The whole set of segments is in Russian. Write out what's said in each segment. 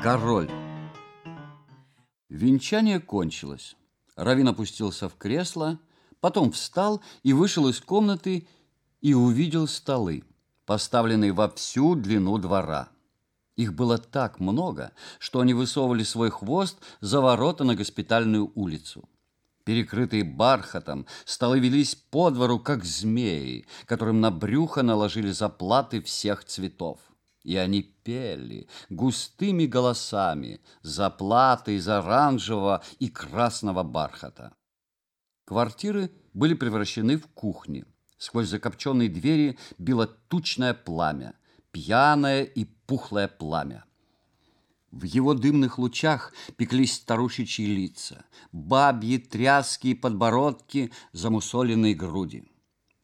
Король. Венчание кончилось. Равин опустился в кресло, потом встал и вышел из комнаты и увидел столы, поставленные во всю длину двора. Их было так много, что они высовывали свой хвост за ворота на госпитальную улицу. Перекрытые бархатом, столы велись по двору, как змеи, которым на брюхо наложили заплаты всех цветов. И они пели густыми голосами заплаты из оранжевого и красного бархата. Квартиры были превращены в кухни. Сквозь закопченные двери било тучное пламя, пьяное и пухлое пламя. В его дымных лучах пеклись старушечьи лица, бабьи тряски подбородки, замусоленные груди.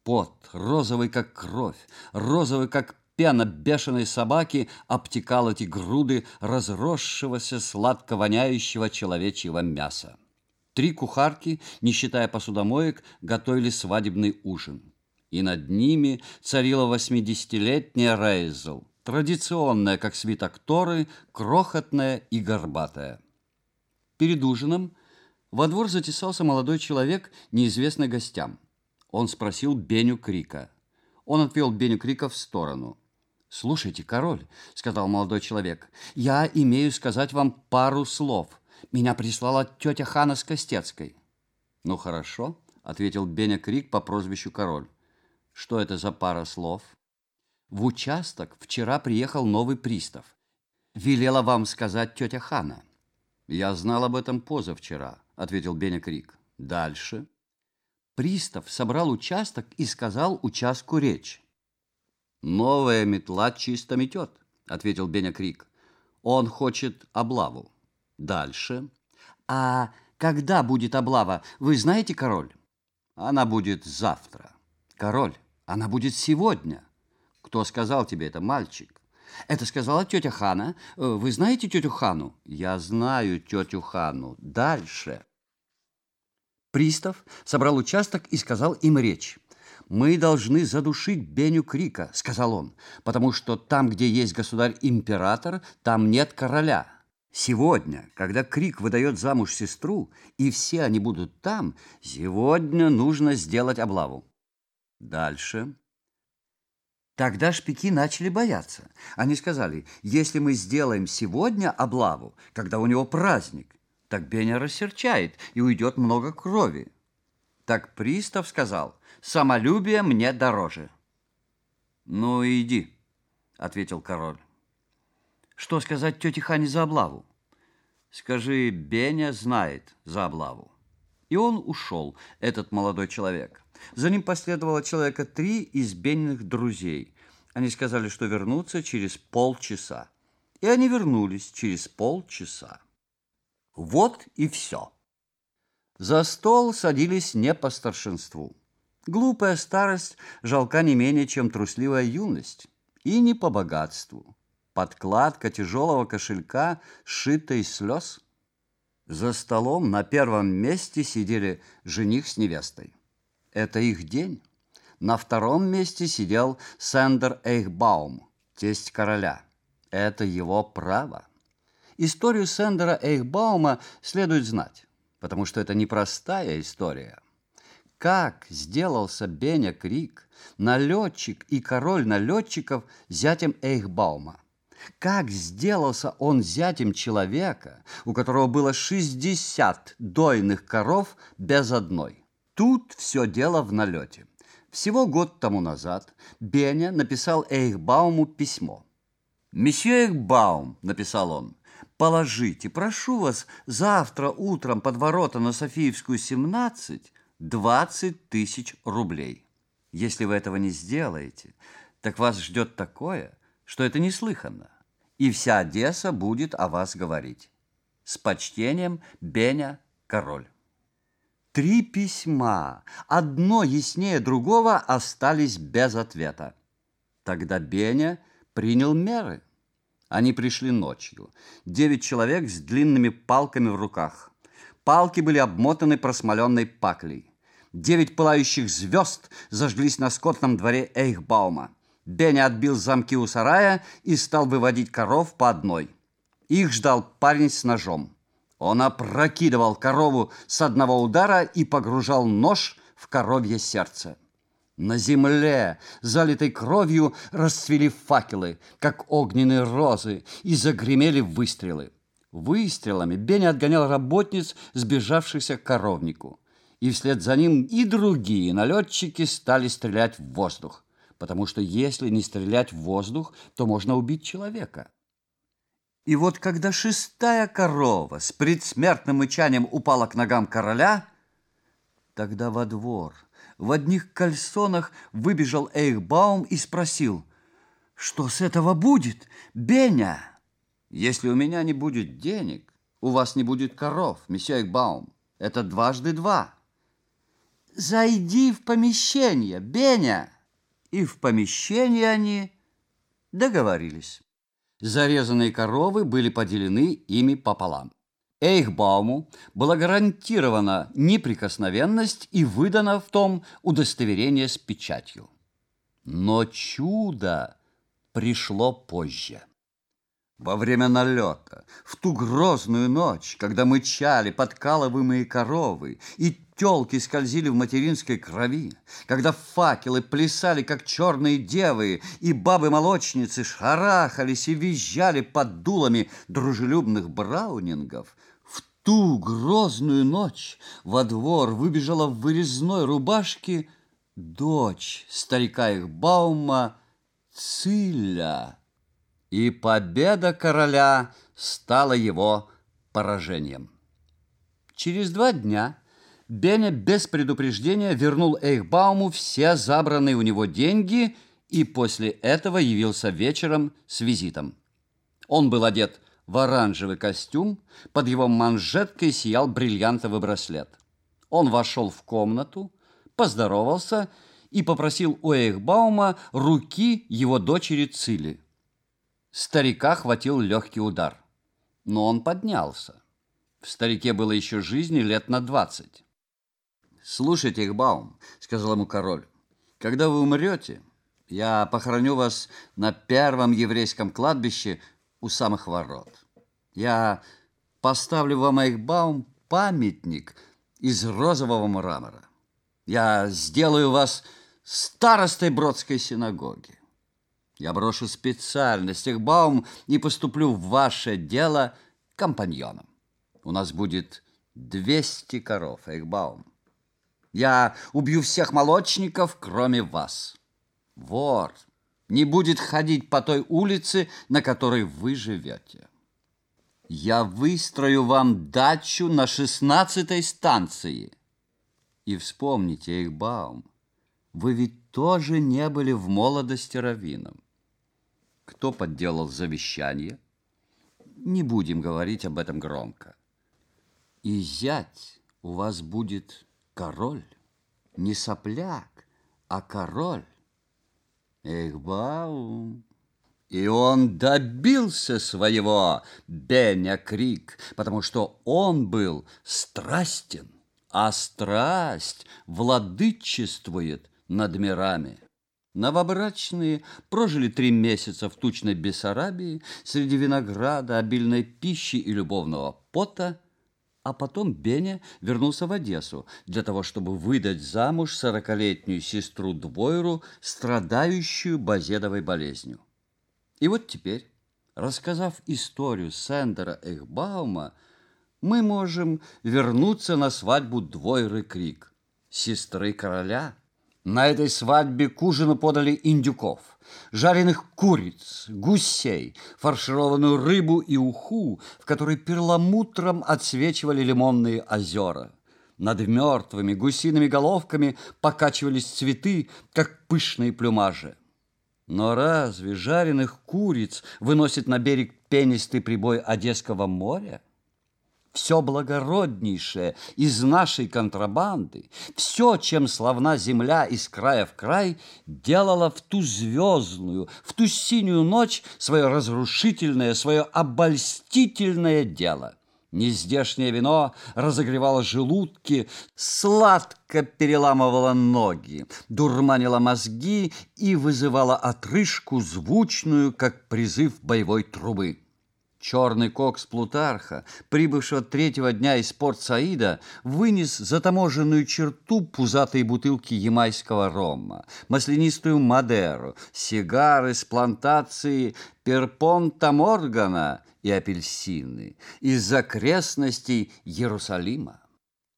Пот, розовый как кровь, розовый как пена бешеной собаки обтекал эти груды разросшегося сладко воняющего человечьего мяса. Три кухарки, не считая посудомоек, готовили свадебный ужин. И над ними царила восьмидесятилетняя Рейзел, традиционная, как свиток Торы, крохотная и горбатая. Перед ужином во двор затесался молодой человек, неизвестный гостям. Он спросил Беню Крика. Он отвел Беню Крика в сторону – «Слушайте, король», — сказал молодой человек, — «я имею сказать вам пару слов. Меня прислала тетя Хана с Костецкой». «Ну, хорошо», — ответил Беня Крик по прозвищу Король. «Что это за пара слов?» «В участок вчера приехал новый пристав. Велела вам сказать тетя Хана». «Я знал об этом позавчера», — ответил Беня Крик. «Дальше». Пристав собрал участок и сказал участку речь. «Новая метла чисто метет», — ответил Беня Крик. «Он хочет облаву. Дальше». «А когда будет облава, вы знаете, король?» «Она будет завтра». «Король, она будет сегодня». «Кто сказал тебе это, мальчик?» «Это сказала тетя Хана. Вы знаете тетю Хану?» «Я знаю тетю Хану. Дальше». Пристав собрал участок и сказал им речь. «Мы должны задушить Беню Крика», — сказал он, «потому что там, где есть государь-император, там нет короля». Сегодня, когда Крик выдает замуж сестру, и все они будут там, сегодня нужно сделать облаву. Дальше. Тогда шпики начали бояться. Они сказали, если мы сделаем сегодня облаву, когда у него праздник, так Беня рассерчает, и уйдет много крови. Так пристав сказал, самолюбие мне дороже. Ну, иди, ответил король. Что сказать тете Хане за облаву? Скажи, Беня знает за облаву. И он ушел, этот молодой человек. За ним последовало человека три из Бениных друзей. Они сказали, что вернутся через полчаса. И они вернулись через полчаса. Вот и все. За стол садились не по старшинству. Глупая старость жалка не менее, чем трусливая юность. И не по богатству. Подкладка тяжелого кошелька сшита из слез. За столом на первом месте сидели жених с невестой. Это их день. На втором месте сидел Сендер Эйхбаум, тесть короля. Это его право. Историю Сендера Эйхбаума следует знать потому что это непростая история. Как сделался Беня Крик, налетчик и король налетчиков зятем Эйхбаума? Как сделался он зятем человека, у которого было 60 дойных коров без одной? Тут все дело в налете. Всего год тому назад Беня написал Эйхбауму письмо. «Месье Эйхбаум», — написал он, положите, прошу вас, завтра утром под ворота на Софиевскую, 17, 20 тысяч рублей. Если вы этого не сделаете, так вас ждет такое, что это неслыханно, и вся Одесса будет о вас говорить. С почтением, Беня Король. Три письма, одно яснее другого, остались без ответа. Тогда Беня принял меры – они пришли ночью. Девять человек с длинными палками в руках. Палки были обмотаны просмоленной паклей. Девять пылающих звезд зажглись на скотном дворе Эйхбаума. Беня отбил замки у сарая и стал выводить коров по одной. Их ждал парень с ножом. Он опрокидывал корову с одного удара и погружал нож в коровье сердце. На земле, залитой кровью, расцвели факелы, как огненные розы, и загремели выстрелы. Выстрелами Беня отгонял работниц, сбежавшихся к коровнику. И вслед за ним и другие налетчики стали стрелять в воздух, потому что если не стрелять в воздух, то можно убить человека. И вот когда шестая корова с предсмертным мычанием упала к ногам короля, тогда во двор в одних кальсонах выбежал Эйхбаум и спросил, «Что с этого будет, Беня?» «Если у меня не будет денег, у вас не будет коров, месье Эйхбаум. Это дважды два». «Зайди в помещение, Беня!» И в помещении они договорились. Зарезанные коровы были поделены ими пополам. Эйхбауму была гарантирована неприкосновенность и выдано в том удостоверение с печатью. Но чудо пришло позже. Во время налета, в ту грозную ночь, когда мычали подкалываемые коровы и Телки скользили в материнской крови, когда факелы плясали, как черные девы, и бабы-молочницы шарахались и визжали под дулами дружелюбных браунингов, в ту грозную ночь во двор выбежала в вырезной рубашке дочь старика их Баума Циля, и победа короля стала его поражением. Через два дня Беня без предупреждения вернул Эйхбауму все забранные у него деньги и после этого явился вечером с визитом. Он был одет в оранжевый костюм, под его манжеткой сиял бриллиантовый браслет. Он вошел в комнату, поздоровался и попросил у Эйхбаума руки его дочери Цили. Старика хватил легкий удар, но он поднялся. В старике было еще жизни лет на двадцать. «Слушайте, Ихбаум», — сказал ему король, — «когда вы умрете, я похороню вас на первом еврейском кладбище у самых ворот. Я поставлю вам, Ихбаум, памятник из розового мрамора. Я сделаю вас старостой Бродской синагоги. Я брошу специальность Ихбаум и поступлю в ваше дело компаньоном. У нас будет 200 коров, Ихбаум. Я убью всех молочников, кроме вас. Вор не будет ходить по той улице, на которой вы живете. Я выстрою вам дачу на шестнадцатой станции. И вспомните, Эйхбаум, вы ведь тоже не были в молодости раввином. Кто подделал завещание? Не будем говорить об этом громко. И зять у вас будет король, не сопляк, а король. Эх, Баум! И он добился своего, Беня Крик, потому что он был страстен, а страсть владычествует над мирами. Новобрачные прожили три месяца в тучной Бессарабии среди винограда, обильной пищи и любовного пота – а потом Беня вернулся в Одессу для того, чтобы выдать замуж сорокалетнюю сестру Двойру, страдающую базедовой болезнью. И вот теперь, рассказав историю Сендера Эхбаума, мы можем вернуться на свадьбу Двойры Крик, сестры короля. На этой свадьбе к ужину подали индюков – жареных куриц, гусей, фаршированную рыбу и уху, в которой перламутром отсвечивали лимонные озера. Над мертвыми гусиными головками покачивались цветы, как пышные плюмажи. Но разве жареных куриц выносит на берег пенистый прибой Одесского моря? Все благороднейшее из нашей контрабанды, все, чем славна земля из края в край, делала в ту звездную, в ту синюю ночь свое разрушительное, свое обольстительное дело. Нездешнее вино разогревало желудки, сладко переламывало ноги, дурманило мозги и вызывало отрыжку звучную, как призыв боевой трубы. Черный кокс Плутарха, прибывшего третьего дня из порт Саида, вынес за таможенную черту пузатые бутылки ямайского рома, маслянистую Мадеру, сигары с плантации Перпонта Моргана и апельсины из окрестностей Иерусалима.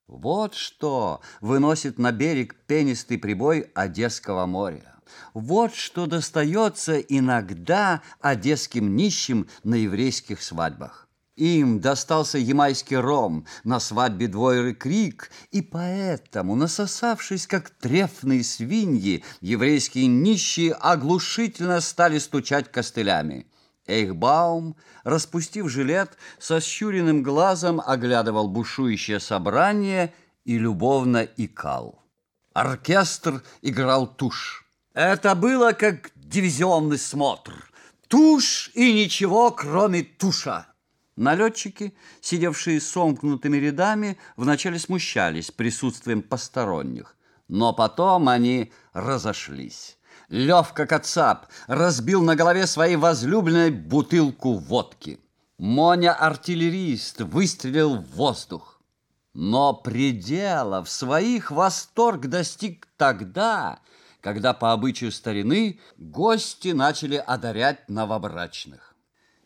Вот что выносит на берег пенистый прибой Одесского моря. Вот что достается иногда одесским нищим на еврейских свадьбах. Им достался ямайский ром, на свадьбе двойры крик, и поэтому, насосавшись, как трефные свиньи, еврейские нищие оглушительно стали стучать костылями. Эйхбаум, распустив жилет, со щуренным глазом оглядывал бушующее собрание и любовно икал. Оркестр играл тушь. Это было как дивизионный смотр. Тушь и ничего, кроме туша. Налетчики, сидевшие сомкнутыми рядами, вначале смущались присутствием посторонних, но потом они разошлись. Левка Кацап разбил на голове своей возлюбленной бутылку водки. Моня-артиллерист выстрелил в воздух. Но предела в своих восторг достиг тогда, когда по обычаю старины гости начали одарять новобрачных.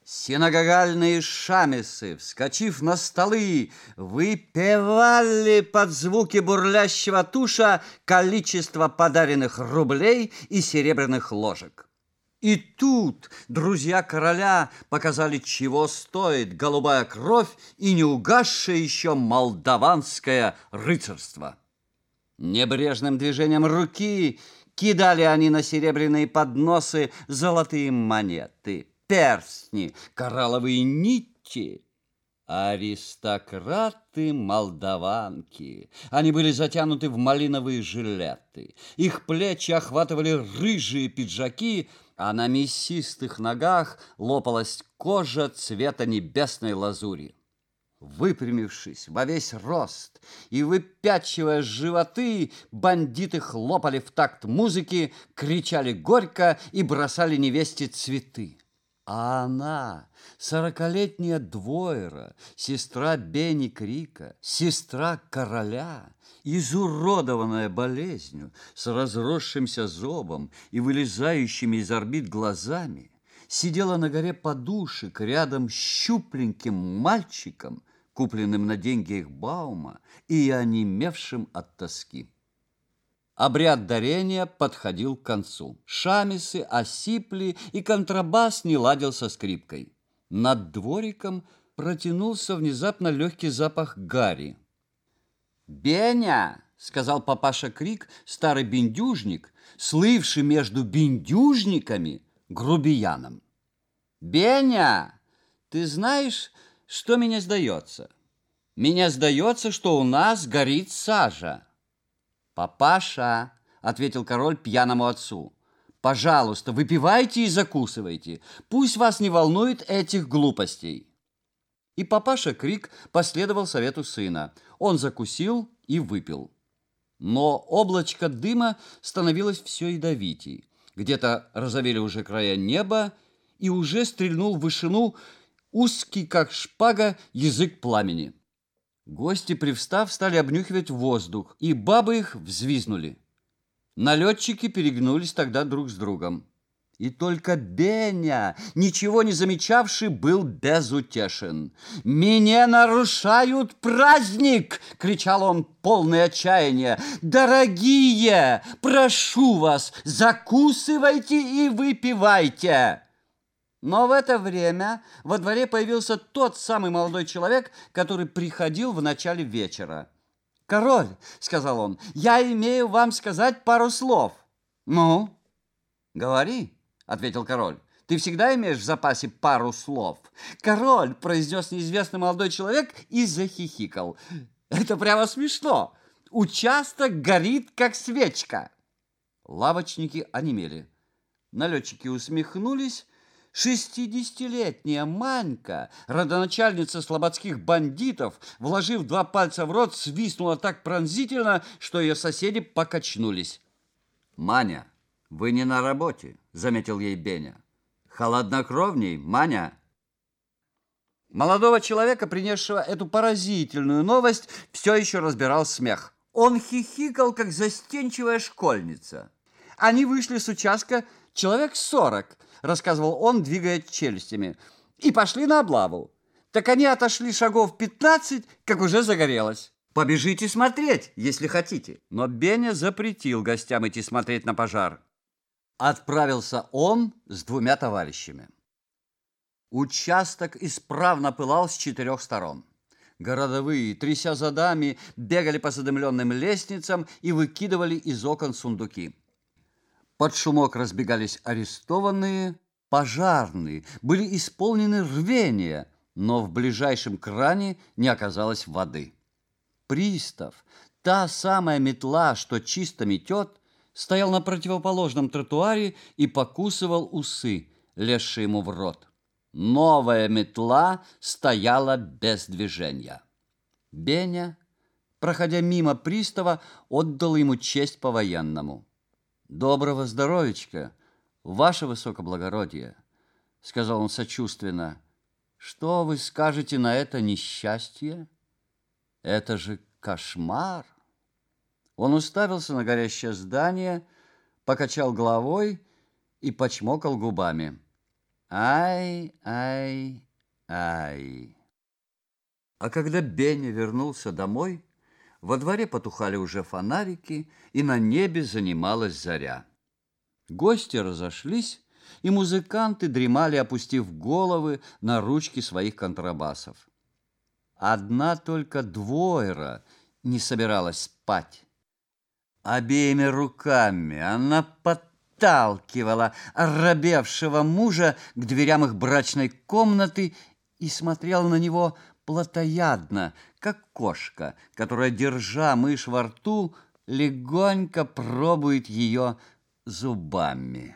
Синагогальные шамисы, вскочив на столы, выпивали под звуки бурлящего туша количество подаренных рублей и серебряных ложек. И тут друзья короля показали, чего стоит голубая кровь и неугасшее еще молдаванское рыцарство. Небрежным движением руки – Кидали они на серебряные подносы золотые монеты, перстни, коралловые нити. Аристократы-молдаванки. Они были затянуты в малиновые жилеты. Их плечи охватывали рыжие пиджаки, а на мясистых ногах лопалась кожа цвета небесной лазури выпрямившись во весь рост и выпячивая животы, бандиты хлопали в такт музыки, кричали горько и бросали невесте цветы. А она, сорокалетняя Двойра, сестра Бенни Крика, сестра короля, изуродованная болезнью, с разросшимся зобом и вылезающими из орбит глазами, сидела на горе подушек рядом с щупленьким мальчиком, купленным на деньги их Баума и онемевшим от тоски. Обряд дарения подходил к концу. Шамисы осипли, и контрабас не ладил со скрипкой. Над двориком протянулся внезапно легкий запах гари. «Беня!» — сказал папаша Крик, старый бендюжник, слывший между бендюжниками грубияном. «Беня, ты знаешь, что меня сдается? Меня сдается, что у нас горит сажа. Папаша, ответил король пьяному отцу, пожалуйста, выпивайте и закусывайте. Пусть вас не волнует этих глупостей. И папаша Крик последовал совету сына. Он закусил и выпил. Но облачко дыма становилось все ядовитей. Где-то розовели уже края неба, и уже стрельнул в вышину узкий, как шпага, язык пламени. Гости, привстав, стали обнюхивать воздух, и бабы их взвизнули. Налетчики перегнулись тогда друг с другом. И только Беня, ничего не замечавший, был безутешен. «Меня нарушают праздник!» — кричал он, полный отчаяния. «Дорогие, прошу вас, закусывайте и выпивайте!» Но в это время во дворе появился тот самый молодой человек, который приходил в начале вечера. «Король», — сказал он, — «я имею вам сказать пару слов». «Ну?» «Говори», — ответил король. «Ты всегда имеешь в запасе пару слов?» «Король», — произнес неизвестный молодой человек и захихикал. «Это прямо смешно. Участок горит, как свечка». Лавочники онемели. Налетчики усмехнулись, Шестидесятилетняя Манька, родоначальница слободских бандитов, вложив два пальца в рот, свистнула так пронзительно, что ее соседи покачнулись. «Маня, вы не на работе», — заметил ей Беня. «Холоднокровней, Маня». Молодого человека, принесшего эту поразительную новость, все еще разбирал смех. Он хихикал, как застенчивая школьница. Они вышли с участка человек сорок, рассказывал он, двигая челюстями, и пошли на облаву. Так они отошли шагов пятнадцать, как уже загорелось. Побежите смотреть, если хотите. Но Беня запретил гостям идти смотреть на пожар. Отправился он с двумя товарищами. Участок исправно пылал с четырех сторон. Городовые, тряся задами, бегали по задымленным лестницам и выкидывали из окон сундуки. Под шумок разбегались арестованные, пожарные, были исполнены рвения, но в ближайшем кране не оказалось воды. Пристав, та самая метла, что чисто метет, стоял на противоположном тротуаре и покусывал усы, лезшие ему в рот. Новая метла стояла без движения. Беня, проходя мимо пристава, отдал ему честь по-военному. «Доброго здоровичка, ваше высокоблагородие!» — сказал он сочувственно. «Что вы скажете на это несчастье? Это же кошмар!» Он уставился на горящее здание, покачал головой и почмокал губами. Ай, ай, ай. А когда Беня вернулся домой, во дворе потухали уже фонарики, и на небе занималась заря. Гости разошлись, и музыканты дремали, опустив головы на ручки своих контрабасов. Одна только двойра не собиралась спать. Обеими руками она под подталкивала оробевшего мужа к дверям их брачной комнаты и смотрела на него плотоядно, как кошка, которая, держа мышь во рту, легонько пробует ее зубами.